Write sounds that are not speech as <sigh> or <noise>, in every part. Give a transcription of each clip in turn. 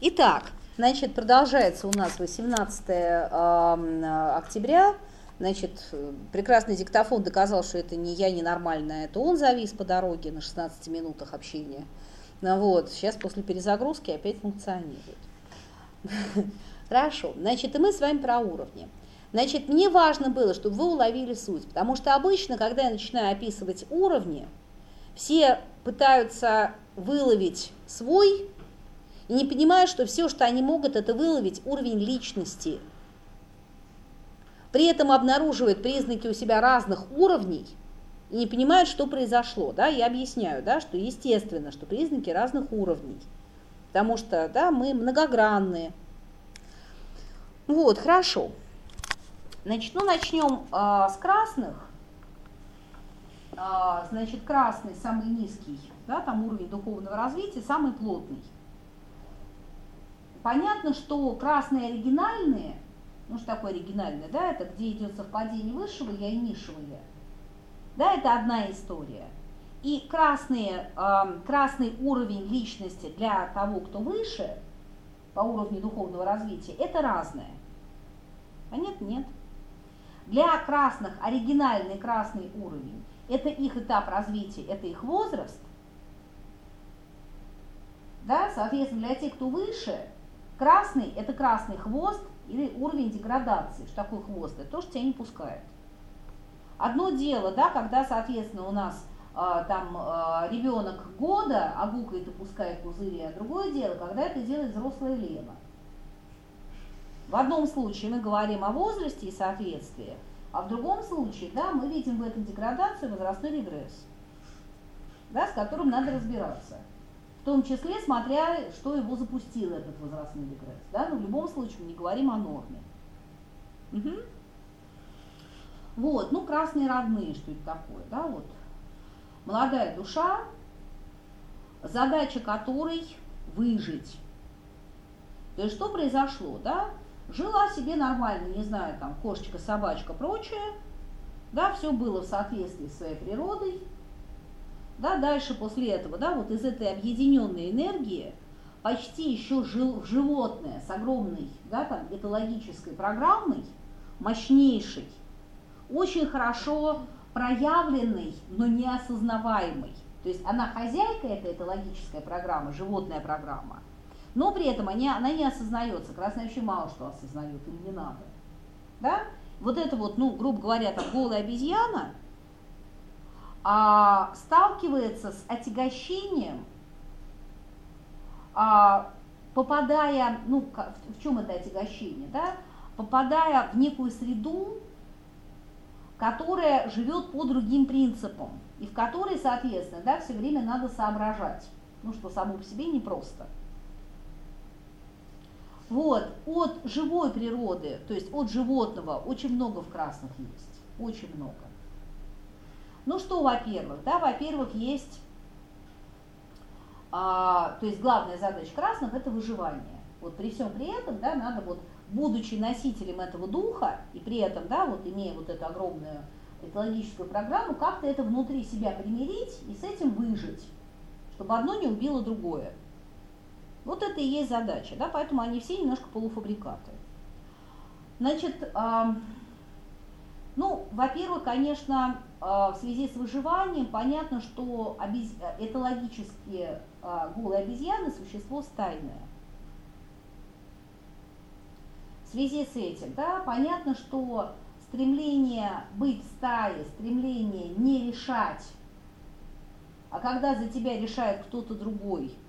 Итак, значит, продолжается у нас 18 октября. Значит, прекрасный диктофон доказал, что это не я ненормальная, это он завис по дороге на 16 минутах общения. Ну вот, сейчас после перезагрузки опять функционирует. <laughs> Хорошо, значит, и мы с вами про уровни. Значит, мне важно было, чтобы вы уловили суть, потому что обычно, когда я начинаю описывать уровни, все пытаются выловить свой и не понимают, что все, что они могут, это выловить уровень личности. При этом обнаруживают признаки у себя разных уровней и не понимают, что произошло. Да? Я объясняю, да, что естественно, что признаки разных уровней. Потому что да, мы многогранные. Вот, хорошо. Значит, ну начнем э, с красных. Э, значит, красный самый низкий, да, там уровень духовного развития, самый плотный. Понятно, что красные оригинальные, ну что такое оригинальное, да, это где идет совпадение высшего я и низшего я. Да, это одна история. И красные, э, красный уровень личности для того, кто выше, по уровню духовного развития, это разное. А нет, нет. Для красных оригинальный красный уровень – это их этап развития, это их возраст. Да, соответственно, для тех, кто выше, красный – это красный хвост или уровень деградации. Что такое хвост? Это то, что тебя не пускает. Одно дело, да, когда, соответственно, у нас э, там э, ребенок года, а гукает и пускает пузыри, а другое дело, когда это делает взрослая Лена. В одном случае мы говорим о возрасте и соответствии, а в другом случае, да, мы видим в этом деградацию, возрастной регресс, да, с которым надо разбираться. В том числе, смотря, что его запустил этот возрастной регресс. Да, но в любом случае мы не говорим о норме. Угу. Вот, ну, красные родные, что это такое, да, вот. Молодая душа, задача которой выжить. То есть что произошло, да? Жила себе нормально, не знаю, там, кошечка, собачка, прочее. Да, все было в соответствии с своей природой. Да, дальше после этого, да, вот из этой объединенной энергии почти еще жил, животное с огромной, да, там, этологической программой, мощнейшей, очень хорошо проявленной, но неосознаваемой. То есть она хозяйка этой этологической программы, животная программа, но при этом они, она не осознается. Красная вообще мало что осознает, им не надо. Да? Вот это вот, ну, грубо говоря, там голая обезьяна а, сталкивается с отягощением, а, попадая, ну, в, чем это отягощение, да? попадая в некую среду, которая живет по другим принципам, и в которой, соответственно, да, все время надо соображать, ну, что само по себе непросто. Вот, от живой природы, то есть от животного, очень много в красных есть, очень много. Ну что, во-первых, да, во-первых, есть, а, то есть главная задача красных – это выживание. Вот при всем при этом, да, надо вот, будучи носителем этого духа, и при этом, да, вот имея вот эту огромную экологическую программу, как-то это внутри себя примирить и с этим выжить, чтобы одно не убило другое. Вот это и есть задача, да, поэтому они все немножко полуфабрикаты. Значит, э, ну, во-первых, конечно, в связи с выживанием понятно, что обез... этологические э, голые обезьяны – существо стайное. В связи с этим, да, понятно, что стремление быть в стае, стремление не решать, а когда за тебя решает кто-то другой –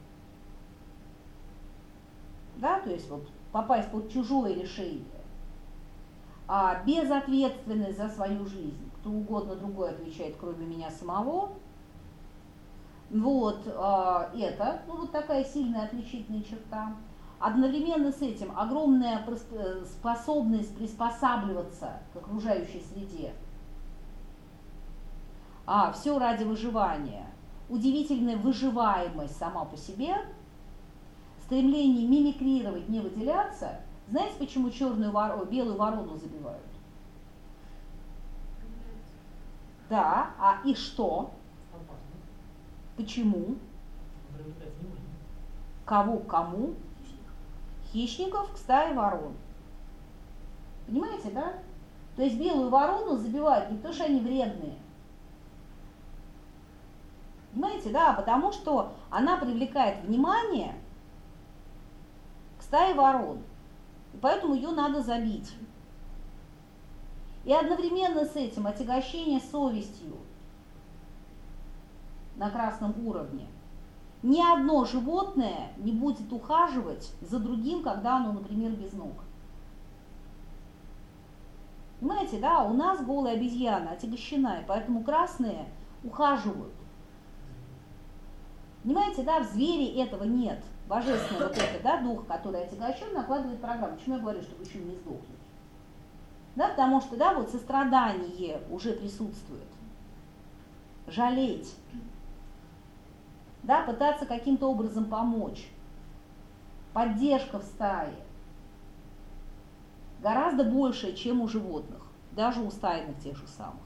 да, то есть вот попасть под чужое решение, а безответственность за свою жизнь, кто угодно другой отвечает, кроме меня самого, вот а, это, ну вот такая сильная отличительная черта. Одновременно с этим огромная способность приспосабливаться к окружающей среде. А, все ради выживания. Удивительная выживаемость сама по себе – стремление мимикрировать, не выделяться, знаете, почему черную ворону, белую ворону забивают? Да, а и что? Почему? Кого кому? хищников к стае ворон. Понимаете, да? То есть белую ворону забивают не потому, что они вредные. Понимаете, да? Потому что она привлекает внимание к стае ворон. И поэтому ее надо забить. И одновременно с этим отягощение совестью на красном уровне. Ни одно животное не будет ухаживать за другим, когда оно, например, без ног. Понимаете, да, у нас голая обезьяна отягощена, и поэтому красные ухаживают. Понимаете, да, в звере этого нет. Божественный вот это, да, дух, который отягощен, накладывает программу. Почему я говорю, чтобы еще не сдохнуть? Да, потому что, да, вот сострадание уже присутствует. Жалеть. Да, пытаться каким-то образом помочь. Поддержка в стае гораздо больше, чем у животных, даже у стайных тех же самых.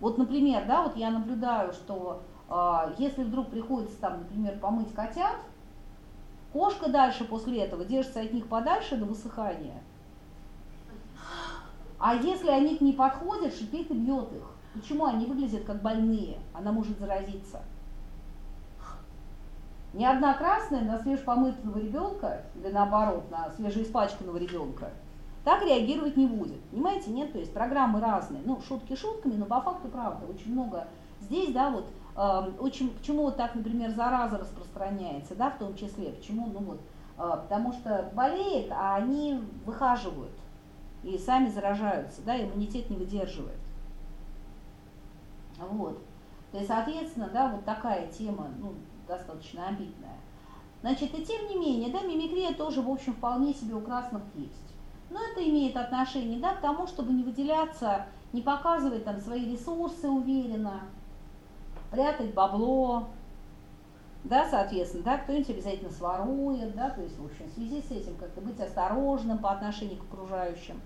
Вот, например, да, вот я наблюдаю, что э, если вдруг приходится там, например, помыть котят, кошка дальше после этого держится от них подальше до высыхания. А если они к ней подходят, шипит и бьет их. Почему они выглядят как больные? Она может заразиться. Ни одна красная на свежепомытого ребенка, или наоборот, на свежеиспачканного ребенка – так реагировать не будет. Понимаете, нет, то есть программы разные. Ну, шутки шутками, но по факту правда. Очень много здесь, да, вот, э, очень, почему вот так, например, зараза распространяется, да, в том числе, почему, ну вот, э, потому что болеет, а они выхаживают и сами заражаются, да, иммунитет не выдерживает. Вот. То есть, соответственно, да, вот такая тема, ну, достаточно обидная. Значит, и тем не менее, да, мимикрия тоже, в общем, вполне себе у красных есть. Но это имеет отношение да, к тому, чтобы не выделяться, не показывать там свои ресурсы уверенно, прятать бабло, да, соответственно, да, кто-нибудь обязательно сворует, да, то есть, в общем, в связи с этим как-то быть осторожным по отношению к окружающим,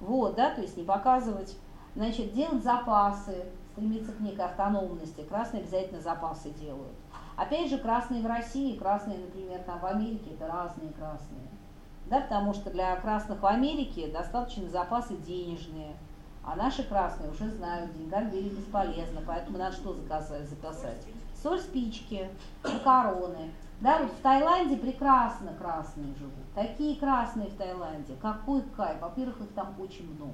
вот, да, то есть не показывать, значит, делать запасы, стремиться к некой автономности, красные обязательно запасы делают. Опять же, красные в России, красные, например, там в Америке, это разные красные да, потому что для красных в Америке достаточно запасы денежные, а наши красные уже знают, деньгам бери бесполезно, поэтому надо что заказать, запасать? Соль, спички, макароны. Да, вот в Таиланде прекрасно красные живут. Такие красные в Таиланде. Какой кайф. Во-первых, их там очень много.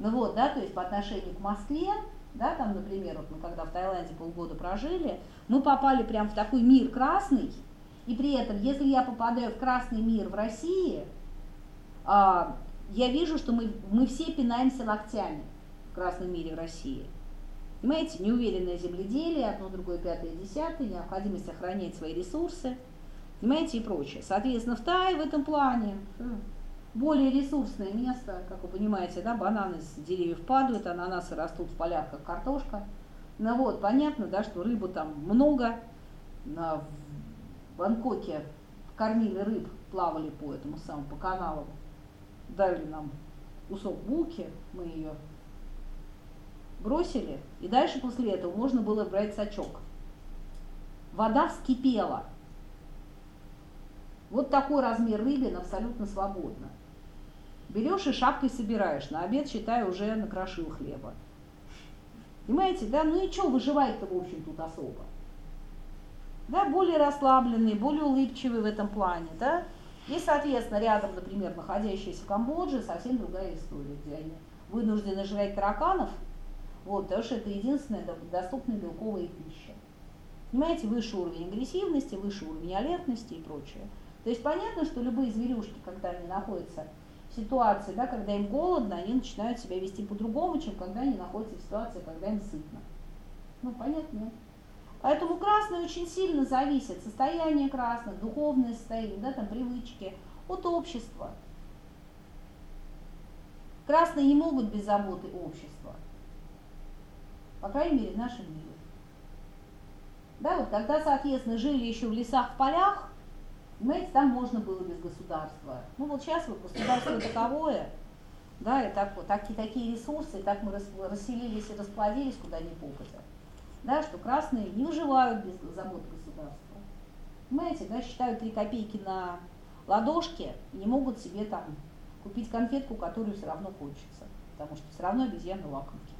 Ну вот, да, то есть по отношению к Москве, да, там, например, вот мы когда в Таиланде полгода прожили, мы попали прям в такой мир красный, и при этом, если я попадаю в красный мир в России, а, я вижу, что мы, мы все пинаемся локтями в красном мире в России. Понимаете, неуверенное земледелие, одно, другое, пятое, десятое, необходимость охранять свои ресурсы, понимаете, и прочее. Соответственно, в Тае в этом плане более ресурсное место, как вы понимаете, да, бананы с деревьев падают, ананасы растут в полях, как картошка. Ну вот, понятно, да, что рыбу там много, на, Бангкоке кормили рыб, плавали по этому самому, по каналам, дали нам кусок булки, мы ее бросили, и дальше после этого можно было брать сачок. Вода вскипела. Вот такой размер рыбин абсолютно свободно. Берешь и шапкой собираешь, на обед, считай, уже накрошил хлеба. Понимаете, да? Ну и что выживает-то, в общем, тут особо? да, более расслабленные, более улыбчивые в этом плане, да, и, соответственно, рядом, например, находящиеся в Камбодже, совсем другая история, где они вынуждены жрать тараканов, вот, потому что это единственная доступная белковая пища. Понимаете, высший уровень агрессивности, высший уровень алертности и прочее. То есть понятно, что любые зверюшки, когда они находятся в ситуации, да, когда им голодно, они начинают себя вести по-другому, чем когда они находятся в ситуации, когда им сытно. Ну, понятно? Поэтому красное очень сильно зависит, состояние красных, духовное состояние, да, там привычки от общества. Красные не могут без заботы общества. По крайней мере, в нашем мире. Да, вот когда, соответственно, жили еще в лесах, в полях, понимаете, там можно было без государства. Ну вот сейчас вот государство таковое, да, и так вот, такие, такие ресурсы, и так мы расселились и расплодились куда ни попадя да, что красные не выживают без забот государства. Понимаете, да, считают 3 копейки на ладошки и не могут себе там купить конфетку, которую все равно хочется, потому что все равно обезьяны лакомки.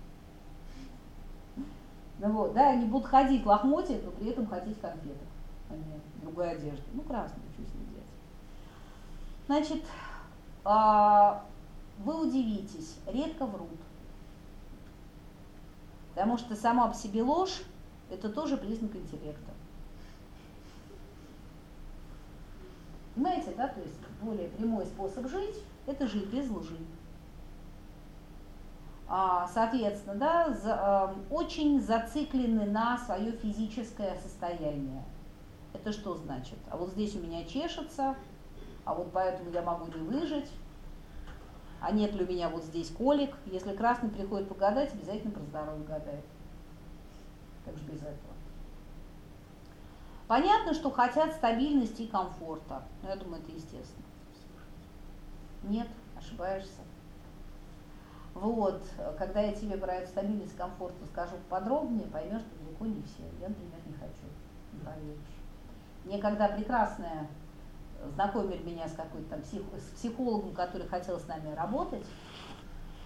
Ну вот, да, они будут ходить лохмотья, но при этом хотеть конфеток, а не другой одежды. Ну, красную, что с ним делать. Значит, а, вы удивитесь, редко врут. Потому что сама по себе ложь – это тоже признак интеллекта. Понимаете, да, то есть более прямой способ жить – это жить без лжи. А, соответственно, да, за, э, очень зациклены на свое физическое состояние. Это что значит? А вот здесь у меня чешется, а вот поэтому я могу не выжить, а нет ли у меня вот здесь колик. Если красный приходит погадать, обязательно про здоровье гадает. Как же без этого? Понятно, что хотят стабильности и комфорта. Но я думаю, это естественно. Нет, ошибаешься. Вот, когда я тебе про эту стабильность и комфорт расскажу подробнее, поймешь, что далеко не все. Я, например, не хочу, не. Мне когда прекрасная знакомили меня с какой-то там псих, с психологом, который хотел с нами работать,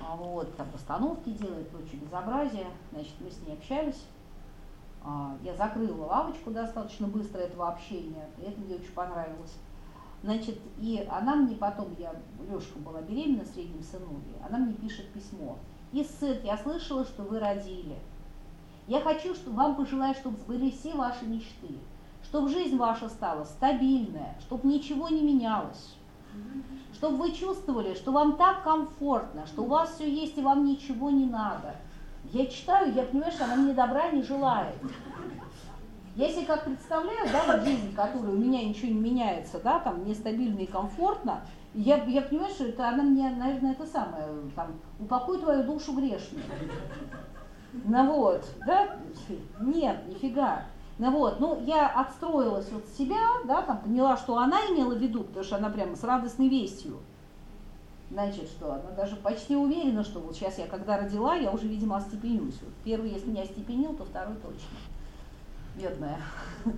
а вот, там постановки делает, прочее безобразие, значит, мы с ней общались, а, я закрыла лавочку достаточно быстро этого общения, и это мне очень понравилось. Значит, и она мне потом, я, Лешка была беременна средним сыновьем, она мне пишет письмо. И сын, я слышала, что вы родили. Я хочу, чтобы вам пожелать, чтобы сбылись все ваши мечты чтобы жизнь ваша стала стабильная, чтобы ничего не менялось, чтобы вы чувствовали, что вам так комфортно, что у вас все есть и вам ничего не надо. Я читаю, я понимаю, что она мне добра не желает. Себе как представляю, да, вот жизнь, которая у меня ничего не меняется, да, там мне стабильно и комфортно, я, я понимаю, что это она мне, наверное, это самое, там, упокой твою душу грешную. Ну вот, да? Нет, нифига. Ну вот, ну я отстроилась от себя, да, там поняла, что она имела в виду, потому что она прямо с радостной вестью. Значит, что она даже почти уверена, что вот сейчас я когда родила, я уже, видимо, остепенюсь. Вот первый, если не остепенил, то второй точно. Бедная. <laughs>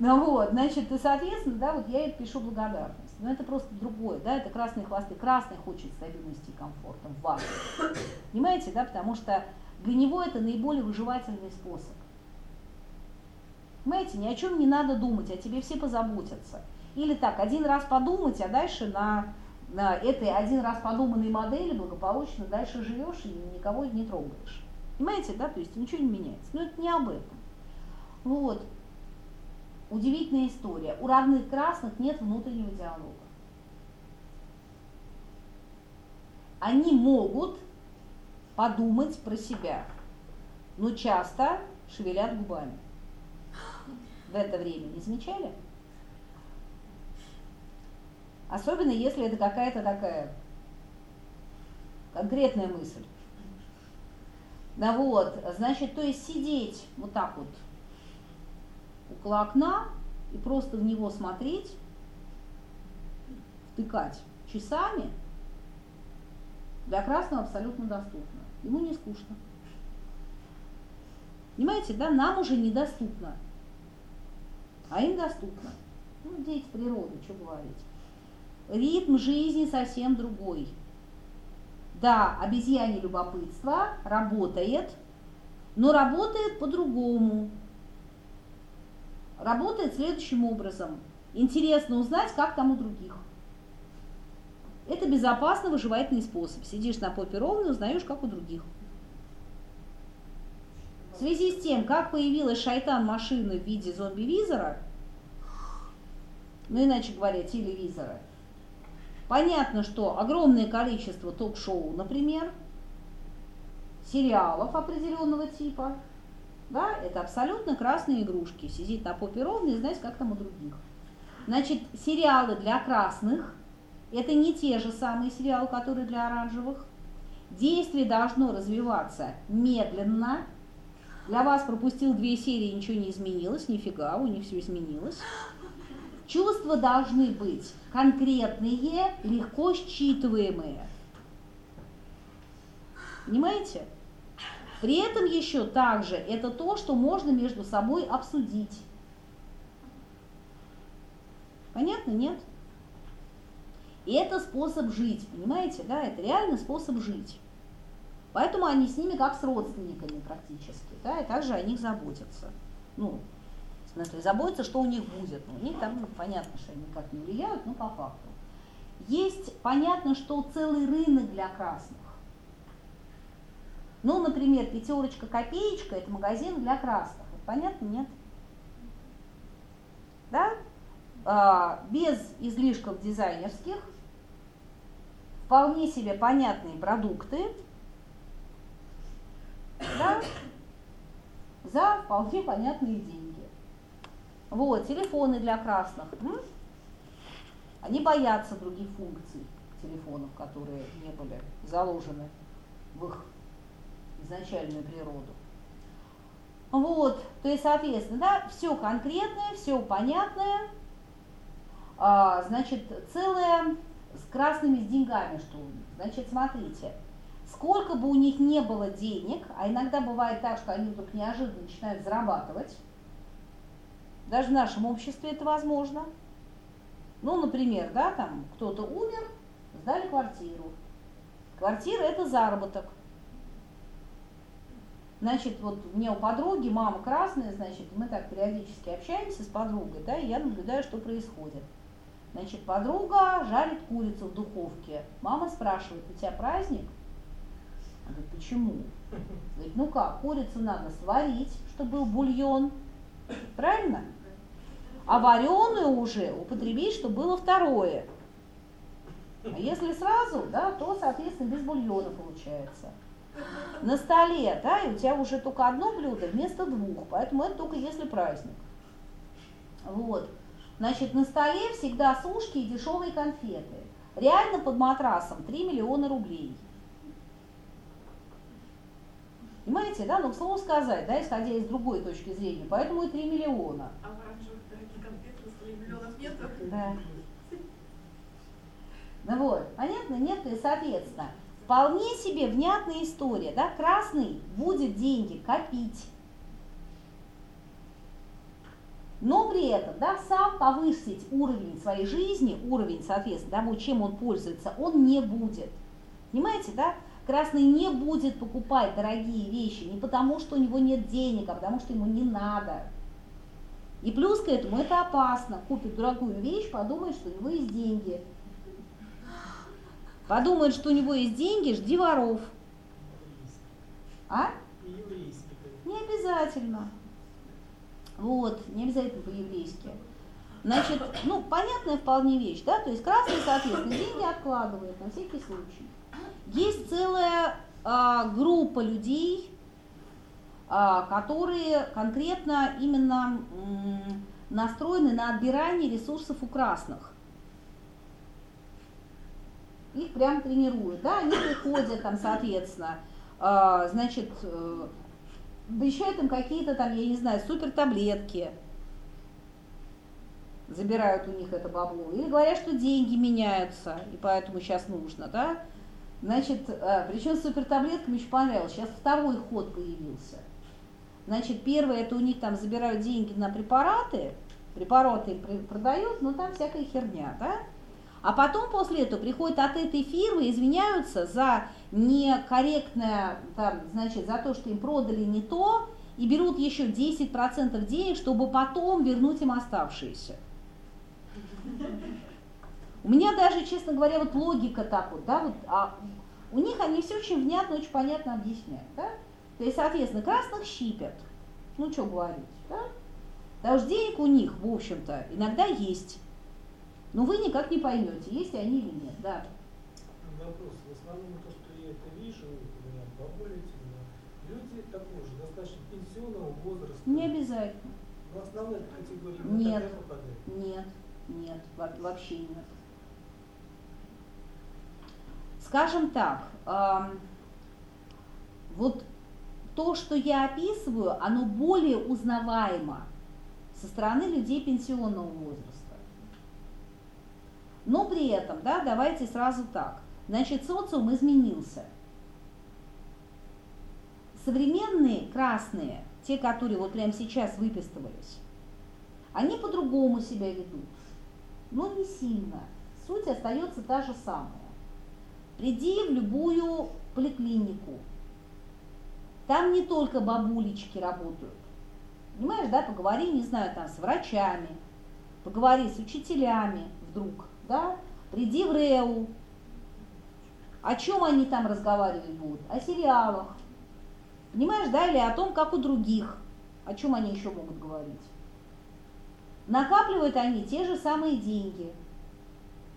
Ну вот, значит, и, соответственно, да, вот я ей пишу благодарность. Но это просто другое, да, это красные хвосты. Красный хочет стабильности и комфорта в вас. Понимаете, да, потому что для него это наиболее выживательный способ. Понимаете, ни о чем не надо думать, о тебе все позаботятся. Или так, один раз подумать, а дальше на, на этой один раз подуманной модели благополучно дальше живешь и никого не трогаешь. Понимаете, да? То есть ничего не меняется. Но это не об этом. Вот. Удивительная история. У родных красных нет внутреннего диалога. Они могут подумать про себя, но часто шевелят губами в это время, не замечали? Особенно если это какая-то такая конкретная мысль. Да вот, значит, то есть сидеть вот так вот около окна и просто в него смотреть, втыкать часами, для красного абсолютно доступно. Ему не скучно. Понимаете, да, нам уже недоступно а им доступно. Ну, дети природы, что говорить. Ритм жизни совсем другой. Да, обезьяне любопытство работает, но работает по-другому. Работает следующим образом. Интересно узнать, как там у других. Это безопасно выживательный способ. Сидишь на попе ровно и узнаешь, как у других. В связи с тем, как появилась шайтан-машина в виде зомби-визора, ну иначе говоря, телевизора, понятно, что огромное количество ток-шоу, например, сериалов определенного типа, да, это абсолютно красные игрушки. Сидит на попе ровно и знать, как там у других. Значит, сериалы для красных – это не те же самые сериалы, которые для оранжевых. Действие должно развиваться медленно, для вас пропустил две серии, ничего не изменилось, нифига, у них все изменилось. Чувства должны быть конкретные, легко считываемые. Понимаете? При этом еще также это то, что можно между собой обсудить. Понятно, нет? И это способ жить, понимаете, да, это реально способ жить. Поэтому они с ними как с родственниками практически, да, и также о них заботятся. Ну, в смысле, заботятся, что у них будет. Ну, у них там, ну, понятно, что они никак не влияют, но по факту. Есть, понятно, что целый рынок для красных. Ну, например, пятерочка, копеечка – это магазин для красных. Понятно, нет? Да? А, без излишков дизайнерских, вполне себе понятные продукты, да, за вполне понятные деньги. Вот, телефоны для красных. М? Они боятся других функций телефонов, которые не были заложены в их изначальную природу. Вот, то есть, соответственно, да, все конкретное, все понятное, а, значит, целое с красными с деньгами, что Значит, смотрите, сколько бы у них не было денег, а иногда бывает так, что они вдруг неожиданно начинают зарабатывать, даже в нашем обществе это возможно. Ну, например, да, там кто-то умер, сдали квартиру. Квартира – это заработок. Значит, вот меня у подруги мама красная, значит, мы так периодически общаемся с подругой, да, и я наблюдаю, что происходит. Значит, подруга жарит курицу в духовке. Мама спрашивает, у тебя праздник? Она говорит, почему? Говорит, ну как, курицу надо сварить, чтобы был бульон. Правильно? А вареную уже употребить, чтобы было второе. А если сразу, да, то, соответственно, без бульона получается на столе, да, и у тебя уже только одно блюдо вместо двух, поэтому это только если праздник. Вот. Значит, на столе всегда сушки и дешевые конфеты. Реально под матрасом 3 миллиона рублей. Понимаете, да? Ну, к слову сказать, да, исходя из другой точки зрения, поэтому и 3 миллиона. А оранжевых дорогих конфет на столе миллионов нет? Да. Ну вот, понятно? Нет, и соответственно, Вполне себе внятная история, да, красный будет деньги копить, но при этом, да, сам повысить уровень своей жизни, уровень, соответственно, того, чем он пользуется, он не будет. Понимаете, да? Красный не будет покупать дорогие вещи не потому, что у него нет денег, а потому что ему не надо. И плюс к этому это опасно. Купит дорогую вещь, подумает, что у него есть деньги. Подумает, что у него есть деньги, жди воров. А? Не обязательно. Вот, не обязательно по-еврейски. Значит, ну, понятная вполне вещь, да, то есть красный, соответственно, деньги откладывает на всякий случай. Есть целая а, группа людей, а, которые конкретно именно м, настроены на отбирание ресурсов у красных их прям тренируют, да, они приходят там, соответственно, э, значит, э, обещают им какие-то там, я не знаю, супер таблетки, забирают у них это бабло, или говорят, что деньги меняются, и поэтому сейчас нужно, да, значит, э, причем с супер таблетками еще понравилось, сейчас второй ход появился, значит, первое, это у них там забирают деньги на препараты, препараты им продают, но там всякая херня, да, а потом после этого приходят от этой фирмы, извиняются за некорректное, там, значит, за то, что им продали не то, и берут еще 10% денег, чтобы потом вернуть им оставшиеся. У меня даже, честно говоря, вот логика так вот, да, вот, а у них они все очень внятно, очень понятно объясняют, да? То есть, соответственно, красных щипят, ну что говорить, да? Потому что денег у них, в общем-то, иногда есть. Но вы никак не поймете, есть они или нет, да. Вопрос. В основном то, что я это вижу, меня бабуля люди такого же, достаточно пенсионного возраста. Не обязательно. Но основная категория нет, нет, нет, вообще нет. Скажем так, вот то, что я описываю, оно более узнаваемо со стороны людей пенсионного возраста. Но при этом, да, давайте сразу так. Значит, социум изменился. Современные красные, те, которые вот прямо сейчас выписывались, они по-другому себя ведут. Но не сильно. суть остается та же самая. Приди в любую поликлинику, там не только бабулечки работают. Понимаешь, да, поговори, не знаю, там с врачами, поговори с учителями вдруг, да, приди в РЭУ. О чем они там разговаривать будут? О сериалах. Понимаешь, да, или о том, как у других. О чем они еще могут говорить? Накапливают они те же самые деньги.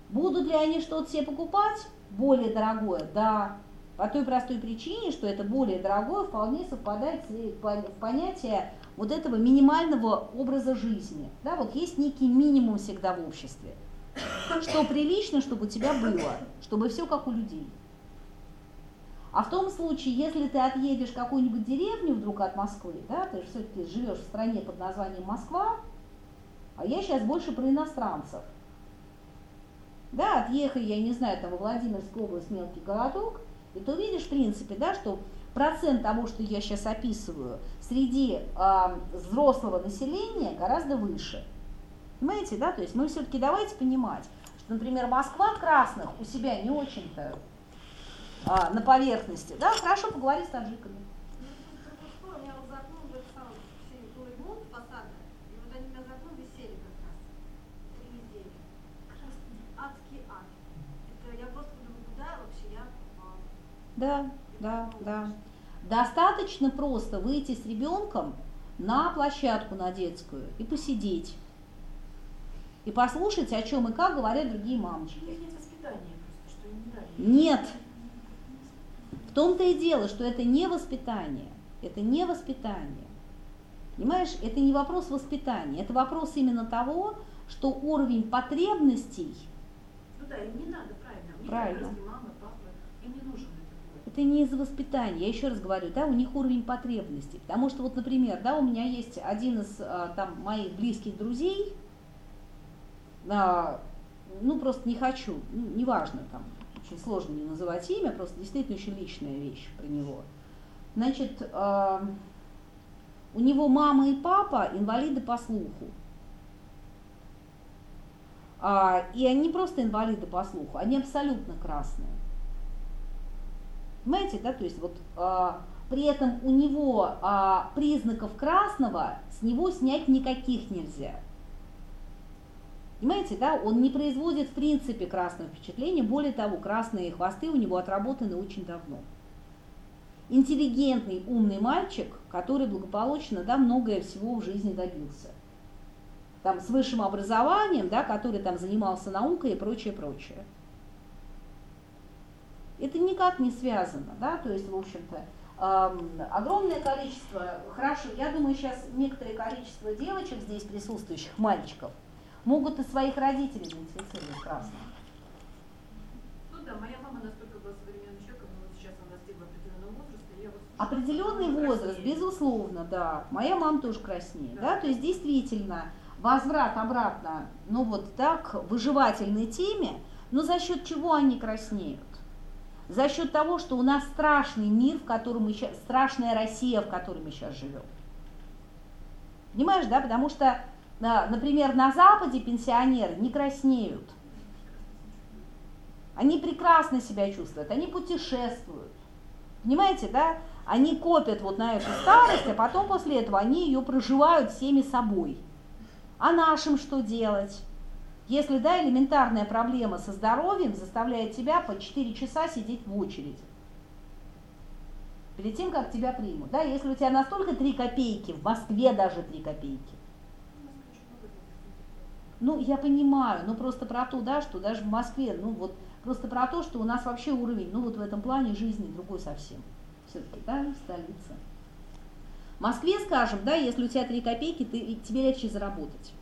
Будут ли они что-то себе покупать? Более дорогое? Да. По той простой причине, что это более дорогое вполне совпадает в понятие вот этого минимального образа жизни. Да, вот есть некий минимум всегда в обществе. Что прилично, чтобы у тебя было, чтобы все как у людей. А в том случае, если ты отъедешь в какую-нибудь деревню вдруг от Москвы, да, ты все-таки живешь в стране под названием Москва, а я сейчас больше про иностранцев. Да, отъехай, я не знаю, там во Владимирскую область мелкий городок, и ты увидишь, в принципе, да, что процент того, что я сейчас описываю, среди э, взрослого населения гораздо выше. Понимаете, да? То есть мы все-таки давайте понимать, что, например, Москва красных у себя не очень-то а, на поверхности, да, хорошо поговорить с таджиками. Да, да, да. Достаточно просто выйти с ребенком на площадку на детскую и посидеть. И послушать, о чем и как говорят другие мамочки. Нет. В том-то и дело, что это не воспитание. Это не воспитание. Понимаешь, это не вопрос воспитания, это вопрос именно того, что уровень потребностей... Ну да, им не надо, правильно. Правильно. Мама, папа, им не нужен это не из-за воспитания, я еще раз говорю, да, у них уровень потребностей. Потому что вот, например, да, у меня есть один из а, там моих близких друзей, ну просто не хочу, ну, неважно, там, очень сложно не называть имя, просто действительно очень личная вещь про него. Значит, а, у него мама и папа инвалиды по слуху. А, и они просто инвалиды по слуху, они абсолютно красные. Понимаете, да, то есть вот а, при этом у него а, признаков красного с него снять никаких нельзя. Понимаете, да, он не производит в принципе красного впечатления, более того, красные хвосты у него отработаны очень давно. Интеллигентный, умный мальчик, который благополучно, да, многое всего в жизни добился. Там с высшим образованием, да, который там занимался наукой и прочее, прочее это никак не связано, да, то есть, в общем-то, огромное количество, хорошо, я думаю, сейчас некоторое количество девочек здесь присутствующих, мальчиков, могут и своих родителей красным. Ну да, моя мама настолько была современным человеком, но вот сейчас она достигла определенного возраста, я вот... Определенный возраст, безусловно, да. Моя мама тоже краснее, да, да? то есть действительно возврат обратно, ну вот так, выживательной теме, но за счет чего они краснеют? за счет того, что у нас страшный мир, в котором мы сейчас, страшная Россия, в которой мы сейчас живем. Понимаешь, да? Потому что, например, на Западе пенсионеры не краснеют. Они прекрасно себя чувствуют, они путешествуют. Понимаете, да? Они копят вот на эту старость, а потом после этого они ее проживают всеми собой. А нашим что делать? Если, да, элементарная проблема со здоровьем заставляет тебя по 4 часа сидеть в очереди, перед тем, как тебя примут, да, если у тебя настолько 3 копейки, в Москве даже 3 копейки, ну, я понимаю, но просто про то, да, что даже в Москве, ну, вот, просто про то, что у нас вообще уровень, ну, вот в этом плане жизни другой совсем. Все-таки, да, столица. В Москве, скажем, да, если у тебя 3 копейки, ты, тебе легче заработать.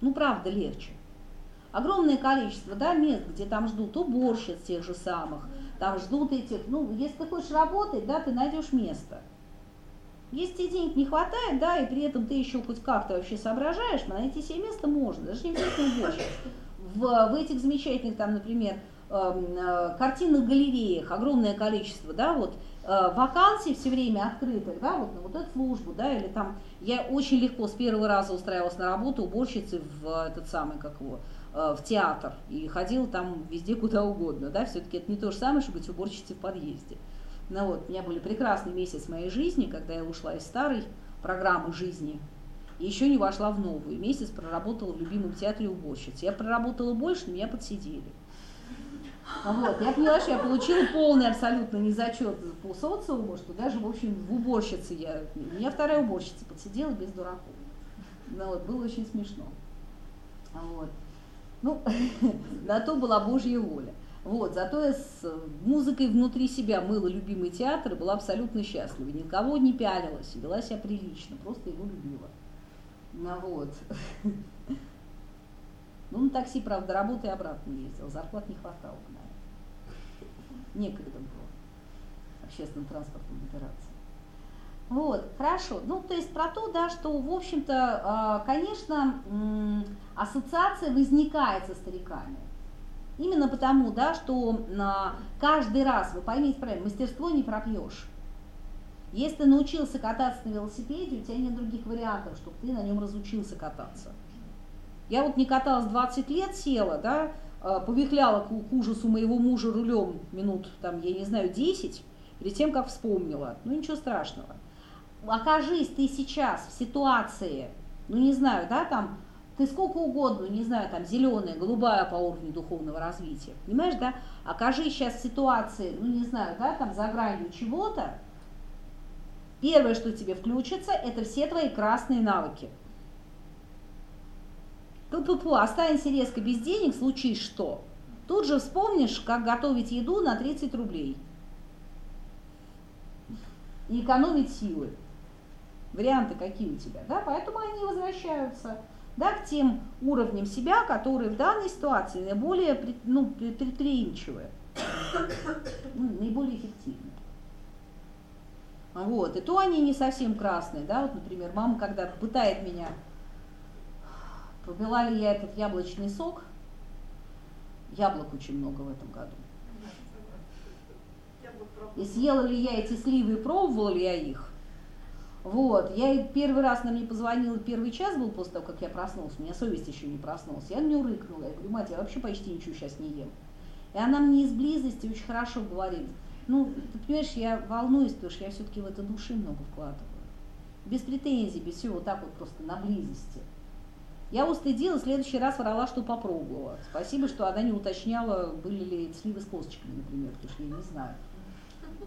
Ну, правда, легче. Огромное количество да, мест, где там ждут уборщиц тех же самых, там ждут этих, ну, если ты хочешь работать, да, ты найдешь место. Если тебе денег не хватает, да, и при этом ты еще хоть как-то вообще соображаешь, найти себе место можно, даже не обязательно уборщиц. В, в этих замечательных, там, например, эм, э, картинных галереях огромное количество, да, вот Э, вакансий все время открытых, да, вот на вот эту службу, да, или там я очень легко с первого раза устраивалась на работу уборщицей в этот самый, как его, э, в театр и ходила там везде куда угодно, да, все-таки это не то же самое, что быть уборщицей в подъезде. Ну вот, у меня были прекрасный месяц моей жизни, когда я ушла из старой программы жизни и еще не вошла в новую. Месяц проработала в любимом театре уборщицей. Я проработала больше, но меня подсидели. Вот. Я поняла, что я получила полный абсолютно незачет по социуму, что даже, в общем, в уборщице я... Меня вторая уборщица подсидела без дураков. Ну, вот, было очень смешно. Вот. Ну, <laughs> на то была Божья воля. Вот, зато я с музыкой внутри себя мыла любимый театр и была абсолютно счастлива. Никого не пялилась, вела себя прилично, просто его любила. Ну вот. <laughs> Ну, на такси, правда, работы обратно ездил, зарплат не хватало, наверное. Некогда было общественным транспортом добираться. Вот, хорошо. Ну, то есть про то, да, что, в общем-то, а, конечно, ассоциация возникает со стариками. Именно потому, да, что каждый раз, вы поймите правильно, мастерство не пропьешь. Если ты научился кататься на велосипеде, у тебя нет других вариантов, чтобы ты на нем разучился кататься. Я вот не каталась 20 лет, села, да, а, повихляла к ужасу моего мужа рулем минут, там, я не знаю, 10, перед тем, как вспомнила. Ну, ничего страшного. Окажись ты сейчас в ситуации, ну, не знаю, да, там, ты сколько угодно, не знаю, там, зеленая, голубая по уровню духовного развития, понимаешь, да, окажись сейчас ситуации, ну, не знаю, да, там, за гранью чего-то, первое, что тебе включится, это все твои красные навыки – Пу-пу-пу, останься резко без денег, случись что. Тут же вспомнишь, как готовить еду на 30 рублей. И экономить силы. Варианты какие у тебя, да? Поэтому они возвращаются да, к тем уровням себя, которые в данной ситуации наиболее ну, предприимчивые, ну, наиболее эффективны. Вот, и то они не совсем красные, да, вот, например, мама, когда пытает меня Попила ли я этот яблочный сок? Яблок очень много в этом году. И съела ли я эти сливы и пробовала ли я их? Вот, я первый раз на мне позвонила, первый час был после того, как я проснулся, у меня совесть еще не проснулась. Я на нее рыкнула, я говорю, мать, я вообще почти ничего сейчас не ем. И она мне из близости очень хорошо говорит, ну, ты понимаешь, я волнуюсь, потому что я все-таки в это души много вкладываю. Без претензий, без всего, вот так вот просто на близости. Я устыдила, в следующий раз врала, что попробовала. Спасибо, что она не уточняла, были ли сливы с косточками, например, потому что я не знаю. <laughs>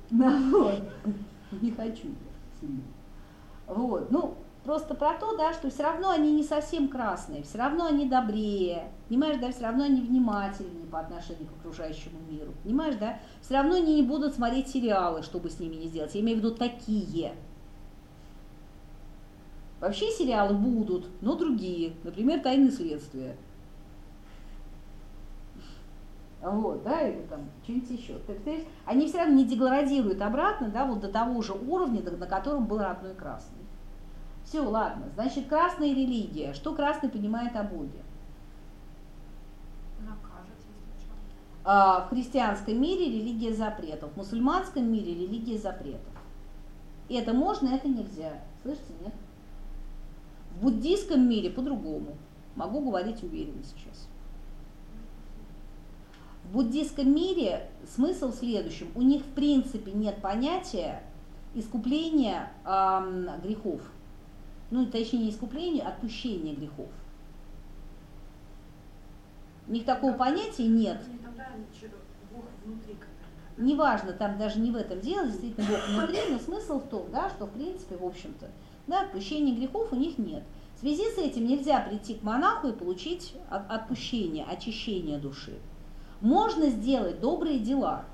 Ну, вот. Не хочу сильно. Вот. Ну, просто про то, да, что все равно они не совсем красные, все равно они добрее, понимаешь, да, все равно они внимательнее по отношению к окружающему миру, понимаешь, да, все равно они не будут смотреть сериалы, чтобы с ними не сделать, я имею в виду такие, Вообще сериалы будут, но другие, например, «Тайны следствия». Вот, да, или там что-нибудь еще. Ты, они все равно не деградируют обратно, да, вот до того же уровня, на котором был родной красный. Все, ладно. Значит, красная религия. Что красный понимает о Боге? А, в христианском мире религия запретов, в мусульманском мире религия запретов. Это можно, это нельзя. Слышите, нет? В буддийском мире по-другому. Могу говорить уверенно сейчас. В буддийском мире смысл в следующем. У них в принципе нет понятия искупления э, грехов. Ну, точнее, не искупления, а отпущения грехов. У них такого понятия нет. Неважно, там даже не в этом дело, действительно Бог внутри, но смысл в том, да, что в принципе, в общем-то, да, отпущения грехов у них нет. В связи с этим нельзя прийти к монаху и получить отпущение, очищение души. Можно сделать добрые дела,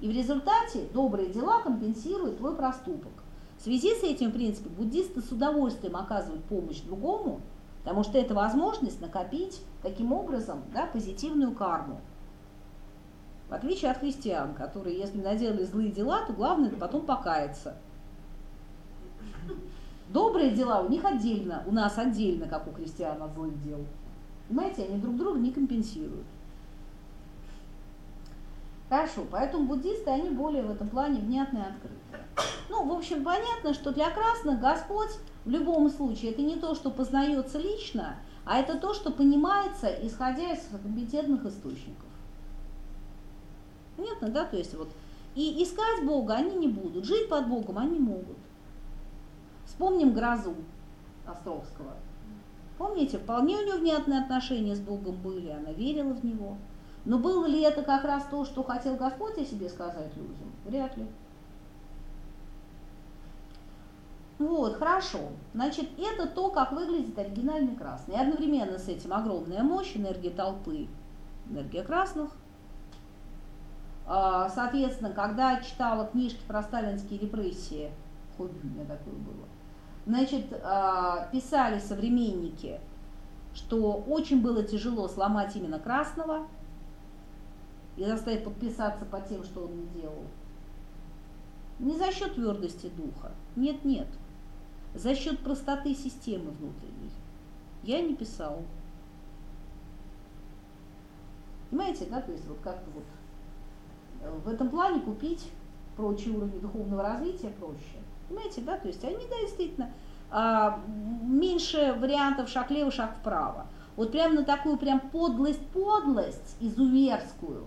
и в результате добрые дела компенсируют твой проступок. В связи с этим, в принципе, буддисты с удовольствием оказывают помощь другому, потому что это возможность накопить таким образом да, позитивную карму. В отличие от христиан, которые, если наделали злые дела, то главное это потом покаяться – Добрые дела у них отдельно, у нас отдельно, как у христиан от злых дел. Понимаете, они друг друга не компенсируют. Хорошо, поэтому буддисты, они более в этом плане внятные и открытые. Ну, в общем, понятно, что для красных Господь в любом случае это не то, что познается лично, а это то, что понимается, исходя из компетентных источников. Понятно, да? То есть вот и искать Бога они не будут, жить под Богом они могут. Вспомним грозу Островского. Помните, вполне у нее внятные отношения с Богом были, она верила в Него. Но было ли это как раз то, что хотел Господь о себе сказать людям? Вряд ли. Вот, хорошо. Значит, это то, как выглядит оригинальный красный. И одновременно с этим огромная мощь, энергия толпы, энергия красных. А, соответственно, когда читала книжки про сталинские репрессии, хобби у меня такое было, значит, а, писали современники, что очень было тяжело сломать именно красного и заставить подписаться по тем, что он не делал. Не за счет твердости духа. Нет, нет за счет простоты системы внутренней. Я не писал. Понимаете, да, то есть вот как-то вот э, в этом плане купить прочие уровни духовного развития проще. Понимаете, да, то есть они, да, действительно, а, меньше вариантов шаг лево, шаг вправо. Вот прям на такую прям подлость-подлость изуверскую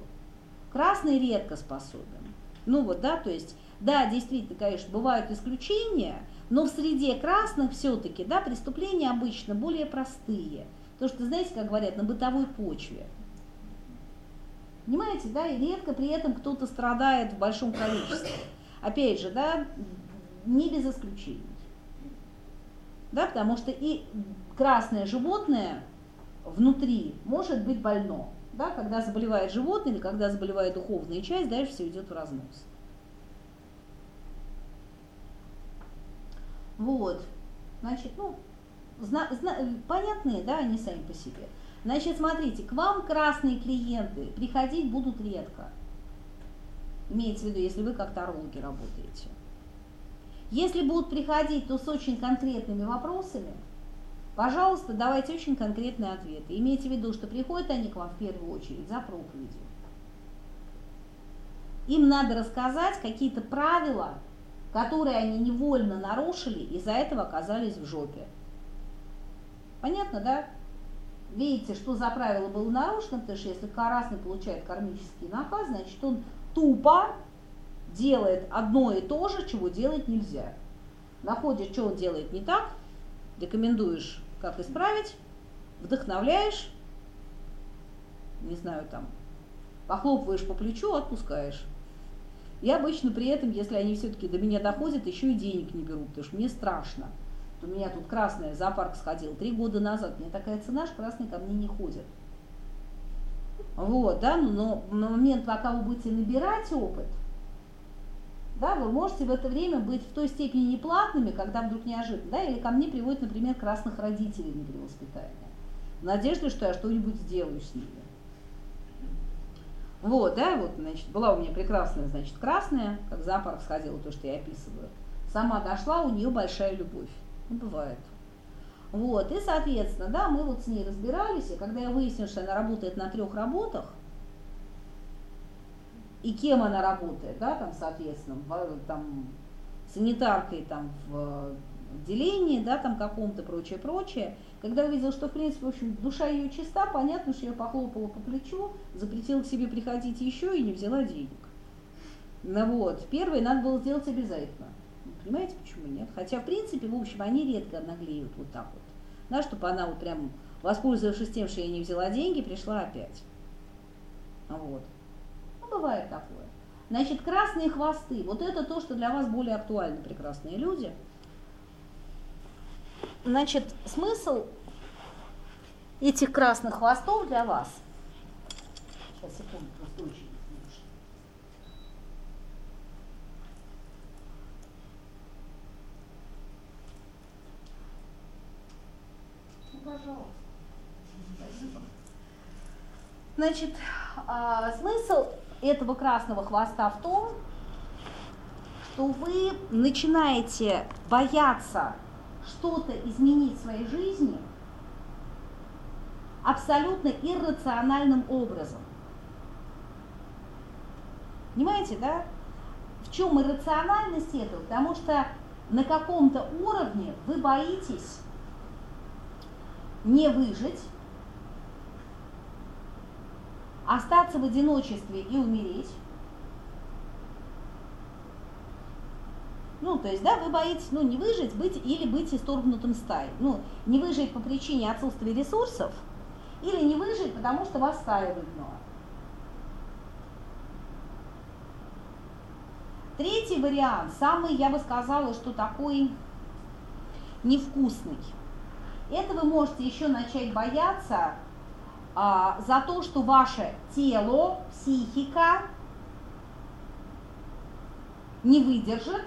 красный редко способен. Ну вот, да, то есть, да, действительно, конечно, бывают исключения, но в среде красных все-таки да, преступления обычно более простые. Потому что, знаете, как говорят, на бытовой почве. Понимаете, да, и редко при этом кто-то страдает в большом количестве. Опять же, да, не без исключений. Да, потому что и красное животное внутри может быть больно. Да, когда заболевает животное или когда заболевает духовная часть, дальше все идет в разнос. Вот. Значит, ну, зна, зна, понятные, да, они сами по себе. Значит, смотрите, к вам красные клиенты приходить будут редко. Имеется в виду, если вы как тарологи работаете. Если будут приходить, то с очень конкретными вопросами, пожалуйста, давайте очень конкретные ответы. Имейте в виду, что приходят они к вам в первую очередь за проповедью. Им надо рассказать какие-то правила, которые они невольно нарушили, и из-за этого оказались в жопе. Понятно, да? Видите, что за правило было нарушено, потому что если красный получает кармический наказ, значит он тупо делает одно и то же, чего делать нельзя. Находишь, что он делает не так, рекомендуешь, как исправить, вдохновляешь, не знаю, там, похлопываешь по плечу, отпускаешь. И обычно при этом, если они все-таки до меня доходят, еще и денег не берут, потому что мне страшно. У меня тут красная зоопарк сходил три года назад, мне такая цена, что красный ко мне не ходят. Вот, да, но на момент, пока вы будете набирать опыт, да, вы можете в это время быть в той степени неплатными, когда вдруг неожиданно, да, или ко мне приводят, например, красных родителей на перевоспитание. В надежде, что я что-нибудь сделаю с ними. Вот, да, вот, значит, была у меня прекрасная, значит, красная, как зоопарк сходила, то, что я описываю. Сама дошла, у нее большая любовь. Ну, бывает. Вот, и, соответственно, да, мы вот с ней разбирались, и когда я выяснила, что она работает на трех работах, и кем она работает, да, там, соответственно, в, там, санитаркой там в отделении, да, там каком-то, прочее, прочее, когда увидел, что, в принципе, в общем, душа ее чиста, понятно, что я похлопала по плечу, запретила к себе приходить еще и не взяла денег. Ну вот, первое надо было сделать обязательно. Понимаете, почему нет? Хотя, в принципе, в общем, они редко наглеют вот так вот. Да, чтобы она вот прям, воспользовавшись тем, что я не взяла деньги, пришла опять. Вот. Бывает такое. Значит, красные хвосты. Вот это то, что для вас более актуально, прекрасные люди – Значит, смысл этих красных хвостов для вас. Сейчас, секунду, просто очень Ну, пожалуйста. Спасибо. Значит, а, смысл этого красного хвоста в том, что вы начинаете бояться что-то изменить в своей жизни абсолютно иррациональным образом. Понимаете, да? В чем иррациональность этого? Потому что на каком-то уровне вы боитесь не выжить, остаться в одиночестве и умереть. Ну, то есть, да, вы боитесь, ну, не выжить, быть или быть исторгнутым стаей. Ну, не выжить по причине отсутствия ресурсов, или не выжить, потому что вас стая выгнала. Третий вариант, самый, я бы сказала, что такой невкусный. Это вы можете еще начать бояться а, за то, что ваше тело, психика не выдержит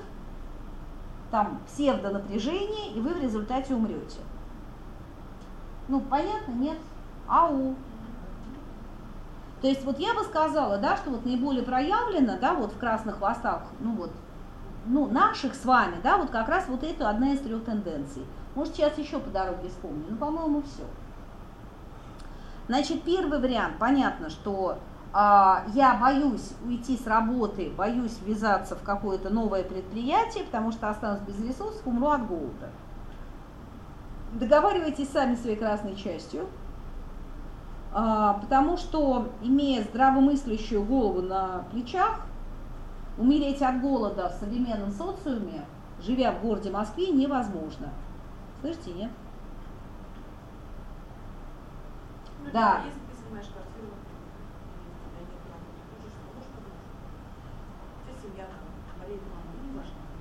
там псевдонапряжение, и вы в результате умрете. Ну, понятно, нет? Ау. То есть вот я бы сказала, да, что вот наиболее проявлено, да, вот в красных хвостах, ну вот, ну, наших с вами, да, вот как раз вот это одна из трех тенденций. Может, сейчас еще по дороге вспомню, ну, по-моему, все. Значит, первый вариант, понятно, что а, я боюсь уйти с работы, боюсь ввязаться в какое-то новое предприятие, потому что останусь без ресурсов, умру от голода. Договаривайтесь сами своей красной частью, а, потому что, имея здравомыслящую голову на плечах, умереть от голода в современном социуме, живя в городе Москве, невозможно. Слышите, нет? Ну, Да. Ну,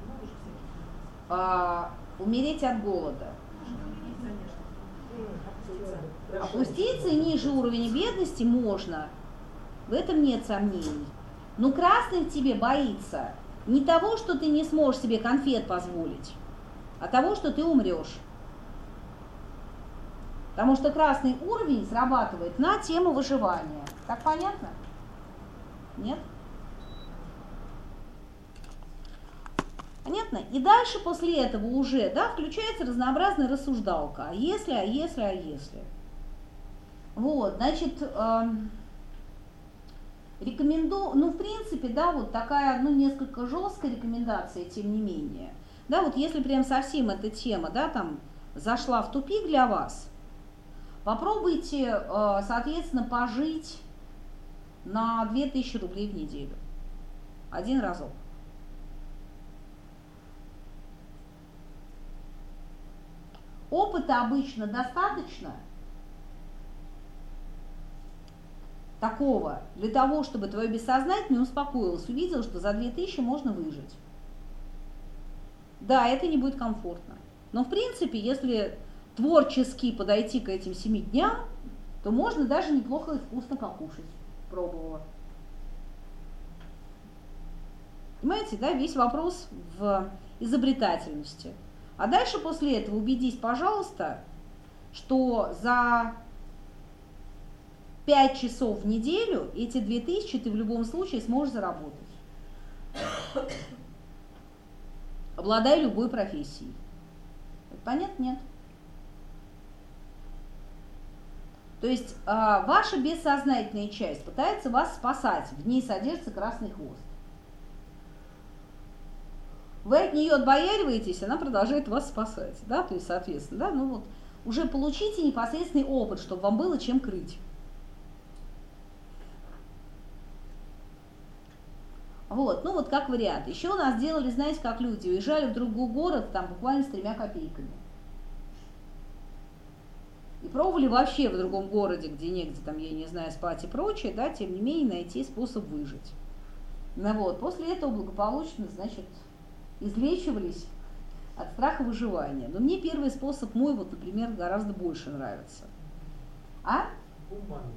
много же всяких нюансов. А, умереть от голода. Можно умереть, конечно. Опуститься. Опуститься ниже уровня бедности можно. В этом нет сомнений. Но красный в тебе боится не того, что ты не сможешь себе конфет позволить, а того, что ты умрешь. Потому что красный уровень срабатывает на тему выживания. Так понятно? Нет? Понятно? И дальше после этого уже да, включается разнообразная рассуждалка. А если, а если, а если. Вот, значит, эм, рекомендую, ну, в принципе, да, вот такая, ну, несколько жесткая рекомендация, тем не менее. Да, вот если прям совсем эта тема, да, там, зашла в тупик для вас, попробуйте, э, соответственно, пожить на 2000 рублей в неделю. Один разок. Опыта обычно достаточно такого для того, чтобы твое бессознательное успокоилось, увидел, что за 2000 можно выжить. Да, это не будет комфортно. Но в принципе, если творчески подойти к этим семи дням, то можно даже неплохо и вкусно покушать. Пробовала. Понимаете, да, весь вопрос в изобретательности. А дальше после этого убедись, пожалуйста, что за 5 часов в неделю эти 2000 ты в любом случае сможешь заработать. Обладая любой профессией. Понятно? Нет. То есть э, ваша бессознательная часть пытается вас спасать, в ней содержится красный хвост. Вы от нее отбояриваетесь, она продолжает вас спасать, да, то есть, соответственно, да, ну вот, уже получите непосредственный опыт, чтобы вам было чем крыть. Вот, ну вот как вариант. Еще у нас делали, знаете, как люди уезжали в другой город, там буквально с тремя копейками. И пробовали вообще в другом городе, где негде, там, я не знаю, спать и прочее, да, тем не менее найти способ выжить. Ну вот, после этого благополучно, значит, излечивались от страха выживания. Но мне первый способ мой, вот, например, гораздо больше нравится. А? Гуманный.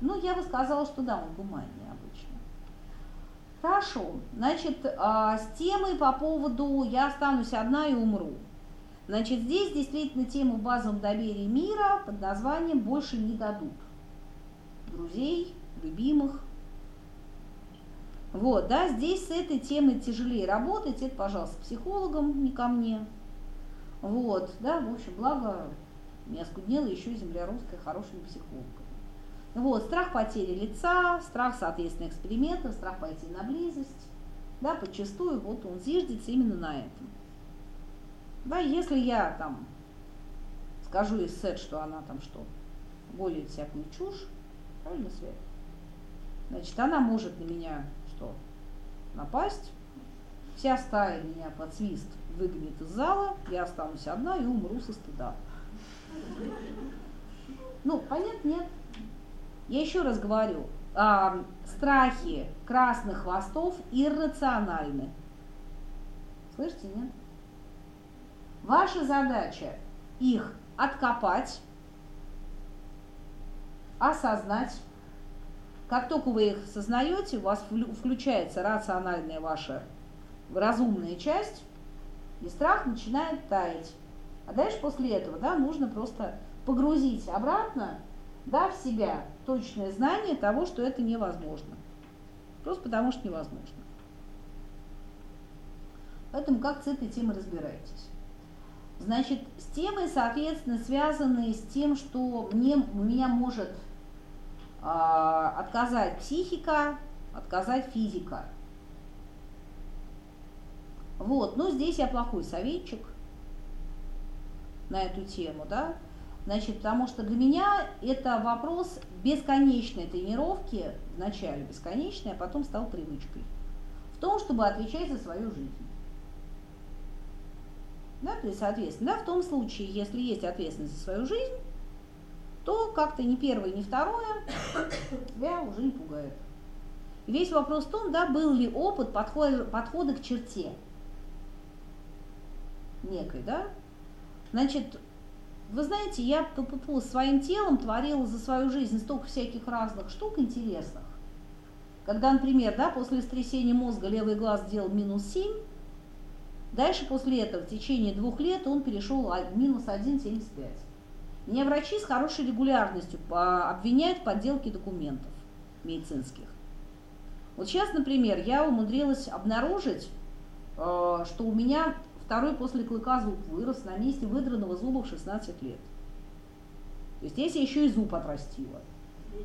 Ну, я бы сказала, что да, он гуманнее обычно. Хорошо. Значит, а, с темой по поводу «я останусь одна и умру». Значит, здесь действительно тему базовом доверии мира под названием «больше не дадут». Друзей, любимых. Вот, да, здесь с этой темой тяжелее работать, это, пожалуйста, психологом, не ко мне. Вот, да, в общем, благо меня скуднела еще земля русская хорошими психологами. Вот, страх потери лица, страх, соответственно, экспериментов, страх пойти на близость. Да, подчастую вот он зиждется именно на этом. Да, если я там скажу из сет, что она там что, более всякую чушь, правильно, Свет? Значит, она может на меня что, напасть, вся стая меня под свист выгонит из зала, я останусь одна и умру со стыда. Ну, понятно, нет? Я еще раз говорю, э, страхи красных хвостов иррациональны. Слышите, нет? Ваша задача их откопать, осознать. Как только вы их сознаете, у вас включается рациональная ваша разумная часть, и страх начинает таять. А дальше после этого да, нужно просто погрузить обратно да, в себя точное знание того, что это невозможно. Просто потому что невозможно. Поэтому как с этой темой разбираетесь? Значит, с темой, соответственно, связанные с тем, что мне, меня может э, отказать психика, отказать физика. Вот, но здесь я плохой советчик на эту тему, да. Значит, потому что для меня это вопрос бесконечной тренировки, вначале бесконечной, а потом стал привычкой. В том, чтобы отвечать за свою жизнь. Да, то есть, соответственно, да, в том случае, если есть ответственность за свою жизнь, то как-то ни первое, ни второе <coughs> тебя уже не пугает. И весь вопрос в том, да, был ли опыт подхода, подхода к черте некой, да. Значит, вы знаете, я по своим телом творила за свою жизнь столько всяких разных штук интересных. Когда, например, да, после стрясения мозга левый глаз делал минус 7, Дальше после этого в течение двух лет он перешел в минус 1,75. Меня врачи с хорошей регулярностью обвиняют в подделке документов медицинских. Вот сейчас, например, я умудрилась обнаружить, э, что у меня второй после клыка зуб вырос на месте выдранного зуба в 16 лет. То есть если еще и зуб отрастила.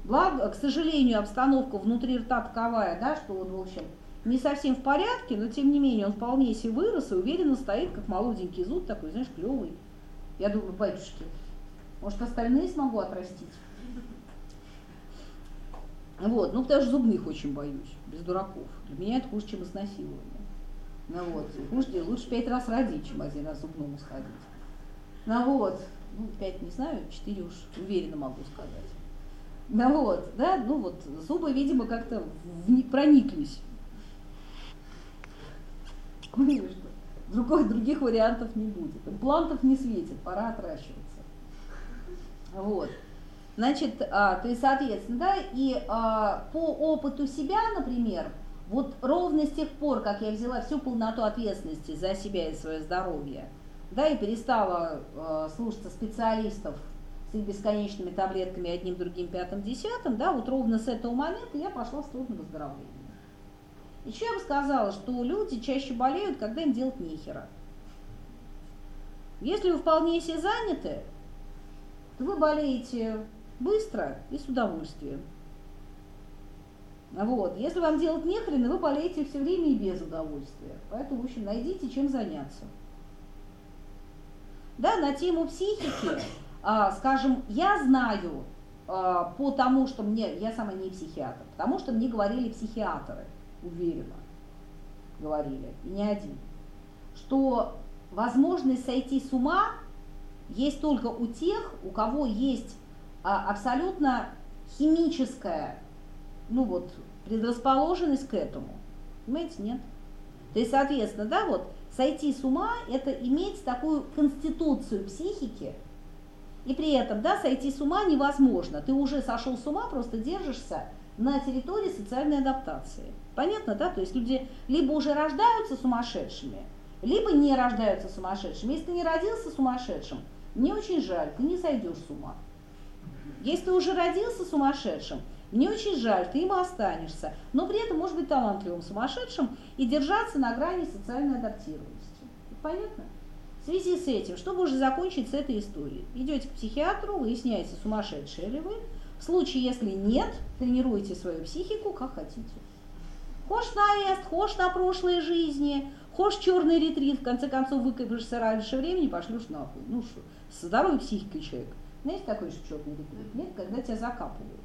Благо, к сожалению, обстановка внутри рта таковая, да, что он, в общем, не совсем в порядке, но тем не менее он вполне себе вырос и уверенно стоит, как молоденький зуб такой, знаешь, клевый. Я думаю, батюшки, может остальные смогу отрастить? Вот, ну что зубных очень боюсь, без дураков. Для меня это хуже, чем изнасилование. Ну вот, хуже, лучше пять раз родить, чем один раз зубному сходить. Ну вот, ну пять не знаю, четыре уж уверенно могу сказать. Ну вот, да, ну вот, зубы, видимо, как-то прониклись Поняли, что других, других вариантов не будет. Имплантов не светит, пора отращиваться. Вот. Значит, а, то есть, соответственно, да, и а, по опыту себя, например, вот ровно с тех пор, как я взяла всю полноту ответственности за себя и свое здоровье, да, и перестала а, слушаться специалистов с их бесконечными таблетками одним, другим, пятым, десятым, да, вот ровно с этого момента я пошла в сторону выздоровления. Еще я бы сказала, что люди чаще болеют, когда им делать нехера. Если вы вполне себе заняты, то вы болеете быстро и с удовольствием. Вот. Если вам делать нехрен, вы болеете все время и без удовольствия. Поэтому, в общем, найдите чем заняться. Да, на тему психики, а, скажем, я знаю а, по тому, что мне, я сама не психиатр, потому что мне говорили психиатры – уверенно говорили, и не один, что возможность сойти с ума есть только у тех, у кого есть а, абсолютно химическая, ну вот, предрасположенность к этому. Понимаете, нет? То есть, соответственно, да, вот, сойти с ума – это иметь такую конституцию психики, и при этом, да, сойти с ума невозможно. Ты уже сошел с ума, просто держишься на территории социальной адаптации. Понятно, да? То есть люди либо уже рождаются сумасшедшими, либо не рождаются сумасшедшими. Если ты не родился сумасшедшим, мне очень жаль, ты не сойдешь с ума. Если ты уже родился сумасшедшим, мне очень жаль, ты им останешься, но при этом может быть талантливым сумасшедшим и держаться на грани социальной адаптированности. Понятно? В связи с этим, чтобы уже закончить с этой историей, идете к психиатру, выясняете, сумасшедшие ли вы. В случае, если нет, тренируйте свою психику как хотите. Хошь наезд, хошь на прошлой жизни, хошь черный ретрит, в конце концов выкопишься раньше времени, пошлешь нахуй. Ну что, со здоровой психикой человека. Знаете, такой же черный ретрит? Нет, когда тебя закапывают.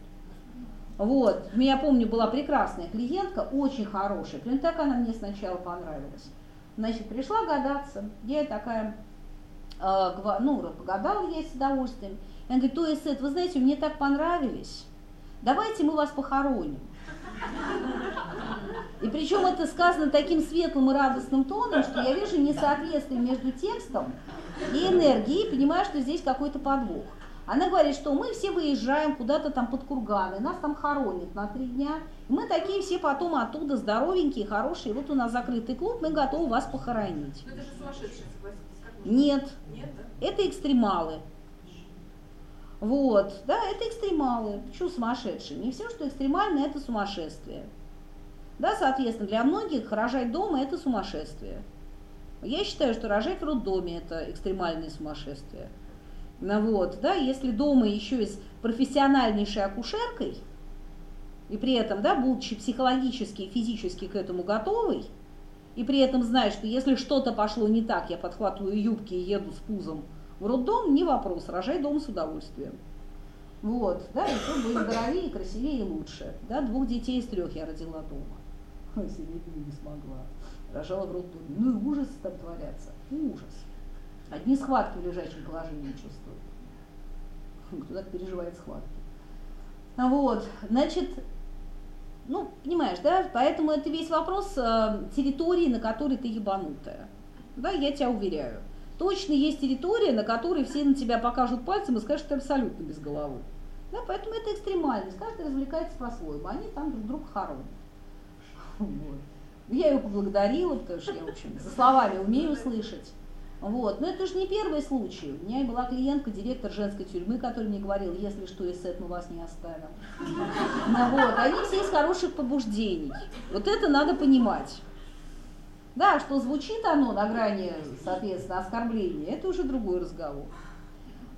Вот, меня, помню, была прекрасная клиентка, очень хорошая. Прям так она мне сначала понравилась. Значит, пришла гадаться, я такая, э, ну, погадала я с удовольствием. Она говорит, то есть, вы знаете, мне так понравились, давайте мы вас похороним. И причем это сказано таким светлым и радостным тоном, что я вижу несоответствие между текстом и энергией, и понимаю, что здесь какой-то подвох. Она говорит, что мы все выезжаем куда-то там под курганы, нас там хоронят на три дня. И мы такие все потом оттуда здоровенькие, хорошие. Вот у нас закрытый клуб, мы готовы вас похоронить. Ну это же сумасшедшие, согласитесь. Нет. Нет, да? Это экстремалы. Вот, да, это экстремалы. Почему сумасшедшие? Не все, что экстремально, это сумасшествие. Да, соответственно, для многих рожать дома – это сумасшествие. Я считаю, что рожать в роддоме – это экстремальное сумасшествие. Ну вот, да, если дома еще и с профессиональнейшей акушеркой, и при этом, да, будучи психологически и физически к этому готовой, и при этом знаешь, что если что-то пошло не так, я подхватываю юбки и еду с пузом в роддом, не вопрос, рожай дом с удовольствием. Вот, да, и все будет здоровее, красивее и лучше. Да, двух детей из трех я родила дома среднюю не смогла. Рожала в роддоме. Ну и ужас там творятся. Ужас. Одни схватки в лежачем положении чувствуют. Кто так переживает схватки. Вот, значит, ну, понимаешь, да, поэтому это весь вопрос э, территории, на которой ты ебанутая. Да, я тебя уверяю. Точно есть территория, на которой все на тебя покажут пальцем и скажут, что ты абсолютно без головы. Да, поэтому это экстремальность. Каждый развлекается по-своему. Они там друг друга хоронят. Вот. Я ее поблагодарила, потому что я, в общем, за словами умею слышать. Вот. Но это же не первый случай. У меня была клиентка, директор женской тюрьмы, который мне говорил, если что, эсет, мы вас не оставим. Ну, вот. Они все из хороших побуждений. Вот это надо понимать. Да, что звучит оно на грани, соответственно, оскорбления, это уже другой разговор.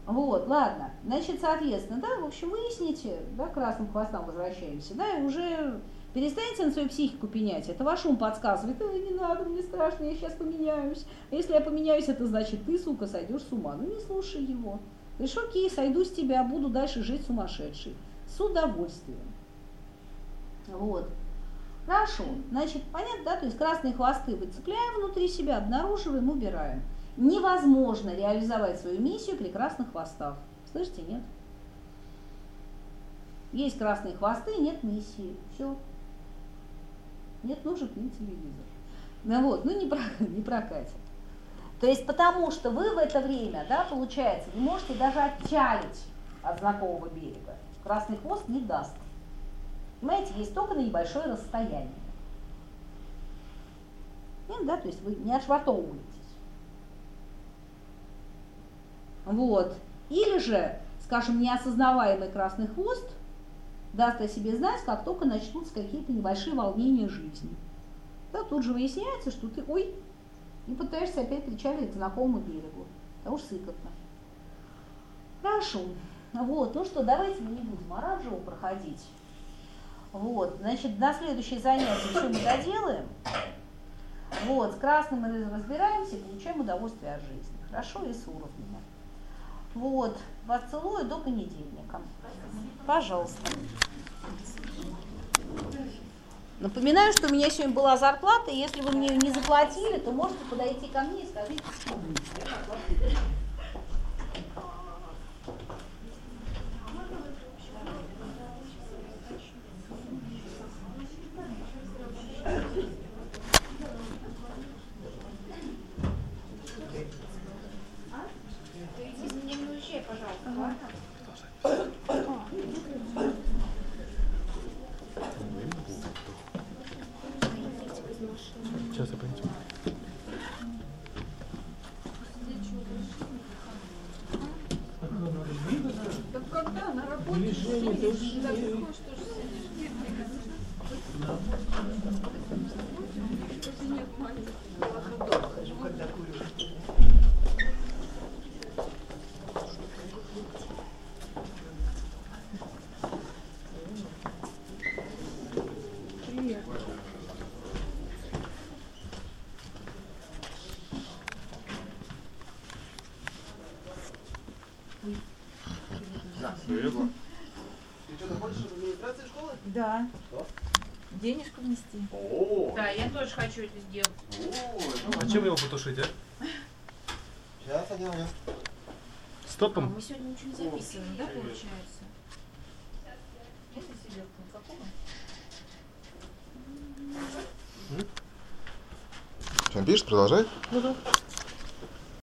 Вот, ладно. Значит, соответственно, да, в общем, выясните, да, к красным хвостам возвращаемся, да, и уже Перестаньте на свою психику пенять. Это ваш ум подсказывает, ой, не надо, мне страшно, я сейчас поменяюсь. А если я поменяюсь, это значит, ты, сука, сойдешь с ума. Ну не слушай его. Говоришь, окей, сойду с тебя, буду дальше жить сумасшедший. С удовольствием. Вот. Хорошо. Значит, понятно, да? То есть красные хвосты выцепляем внутри себя, обнаруживаем, убираем. Невозможно реализовать свою миссию при красных хвостах. Слышите, нет? Есть красные хвосты, нет миссии. Все, нет, нужен не телевизор. Ну вот, ну не, <laughs> не прокатит. То есть потому что вы в это время, да, получается, не можете даже отчалить от знакомого берега. Красный хвост не даст. Понимаете, есть только на небольшое расстояние. Нет, да, то есть вы не отшвартовываетесь. Вот. Или же, скажем, неосознаваемый красный хвост – даст о себе знать, как только начнутся какие-то небольшие волнения жизни. Да, тут же выясняется, что ты, ой, и пытаешься опять причалить к знакомому берегу. Потому что сыкотно. Хорошо. Вот, ну что, давайте мы не будем оранжево проходить. Вот, значит, на следующее занятие все мы доделаем. Вот, с красным мы разбираемся получаем удовольствие от жизни. Хорошо, и с уровнями. Вот, вас целую до понедельника. Пожалуйста. Напоминаю, что у меня сегодня была зарплата, и если вы мне ее не заплатили, то можете подойти ко мне и сказать, Ты получается? Это пишешь? Продолжай. Ну да.